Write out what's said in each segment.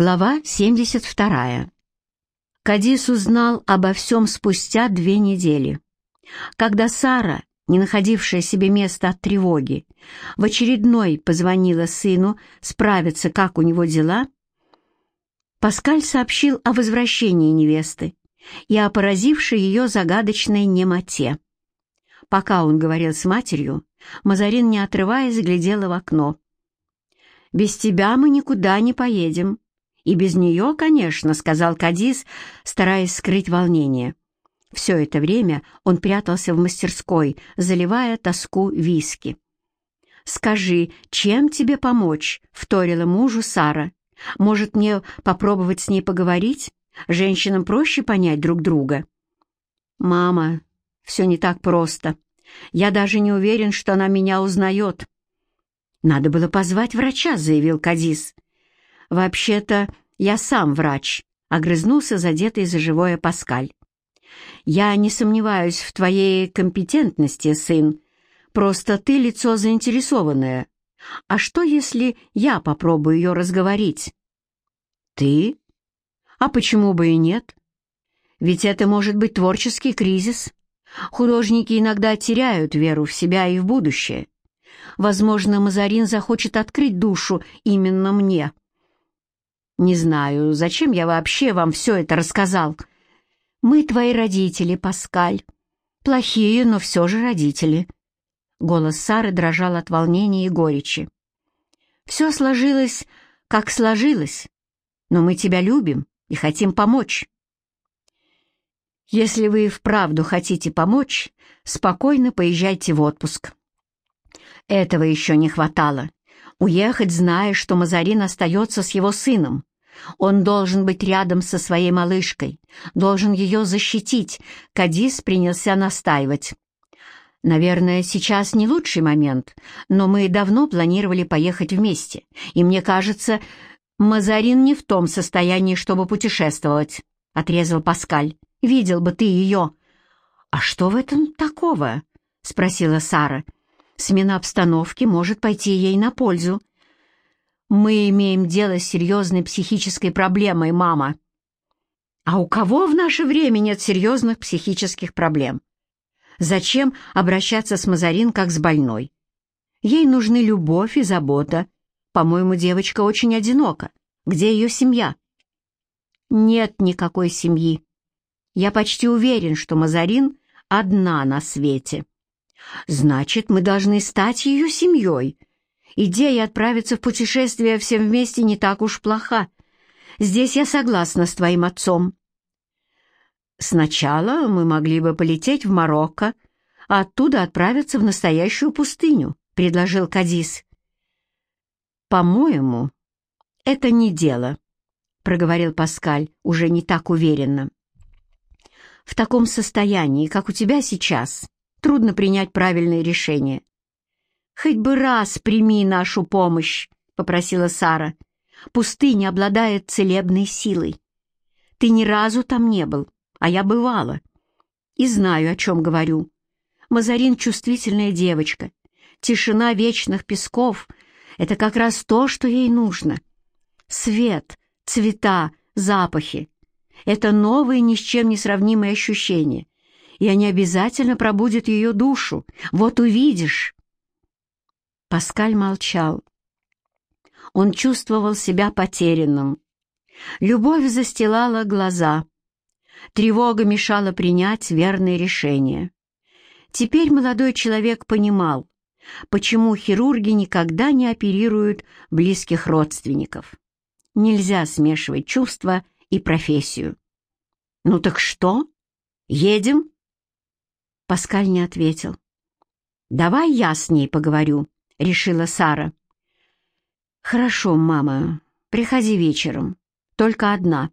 Глава 72. Кадис узнал обо всем спустя две недели. Когда Сара, не находившая себе места от тревоги, в очередной позвонила сыну справиться, как у него дела, Паскаль сообщил о возвращении невесты и о поразившей ее загадочной немоте. Пока он говорил с матерью, Мазарин, не отрываясь, глядела в окно. «Без тебя мы никуда не поедем», «И без нее, конечно», — сказал Кадис, стараясь скрыть волнение. Все это время он прятался в мастерской, заливая тоску виски. «Скажи, чем тебе помочь?» — вторила мужу Сара. «Может, мне попробовать с ней поговорить? Женщинам проще понять друг друга». «Мама, все не так просто. Я даже не уверен, что она меня узнает». «Надо было позвать врача», — заявил Кадис. «Вообще-то я сам врач», — огрызнулся задетый за живое Паскаль. «Я не сомневаюсь в твоей компетентности, сын. Просто ты лицо заинтересованное. А что, если я попробую ее разговорить?» «Ты? А почему бы и нет? Ведь это может быть творческий кризис. Художники иногда теряют веру в себя и в будущее. Возможно, Мазарин захочет открыть душу именно мне». «Не знаю, зачем я вообще вам все это рассказал. Мы твои родители, Паскаль. Плохие, но все же родители». Голос Сары дрожал от волнения и горечи. «Все сложилось, как сложилось, но мы тебя любим и хотим помочь». «Если вы вправду хотите помочь, спокойно поезжайте в отпуск». Этого еще не хватало. Уехать, зная, что Мазарин остается с его сыном. Он должен быть рядом со своей малышкой, должен ее защитить. Кадис принялся настаивать. «Наверное, сейчас не лучший момент, но мы давно планировали поехать вместе, и мне кажется, Мазарин не в том состоянии, чтобы путешествовать», — отрезал Паскаль. «Видел бы ты ее». «А что в этом такого?» — спросила Сара. «Смена обстановки может пойти ей на пользу. Мы имеем дело с серьезной психической проблемой, мама. А у кого в наше время нет серьезных психических проблем? Зачем обращаться с Мазарин как с больной? Ей нужны любовь и забота. По-моему, девочка очень одинока. Где ее семья? Нет никакой семьи. Я почти уверен, что Мазарин одна на свете. Значит, мы должны стать ее семьей, Идея отправиться в путешествие всем вместе не так уж плоха. Здесь я согласна с твоим отцом. Сначала мы могли бы полететь в Марокко, а оттуда отправиться в настоящую пустыню, предложил Кадис. По-моему, это не дело, проговорил Паскаль уже не так уверенно. В таком состоянии, как у тебя сейчас, трудно принять правильное решение. «Хоть бы раз прими нашу помощь», — попросила Сара. «Пустыня обладает целебной силой. Ты ни разу там не был, а я бывала. И знаю, о чем говорю. Мазарин — чувствительная девочка. Тишина вечных песков — это как раз то, что ей нужно. Свет, цвета, запахи — это новые, ни с чем не сравнимые ощущения, и они обязательно пробудят ее душу. Вот увидишь». Паскаль молчал. Он чувствовал себя потерянным. Любовь застилала глаза. Тревога мешала принять верное решение. Теперь молодой человек понимал, почему хирурги никогда не оперируют близких родственников. Нельзя смешивать чувства и профессию. «Ну так что? Едем?» Паскаль не ответил. «Давай я с ней поговорю», — решила Сара. «Хорошо, мама, приходи вечером. Только одна».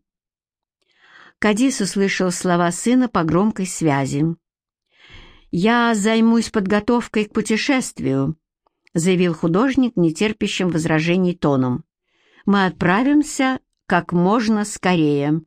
Кадис услышал слова сына по громкой связи. «Я займусь подготовкой к путешествию», — заявил художник нетерпящим возражений тоном. «Мы отправимся как можно скорее».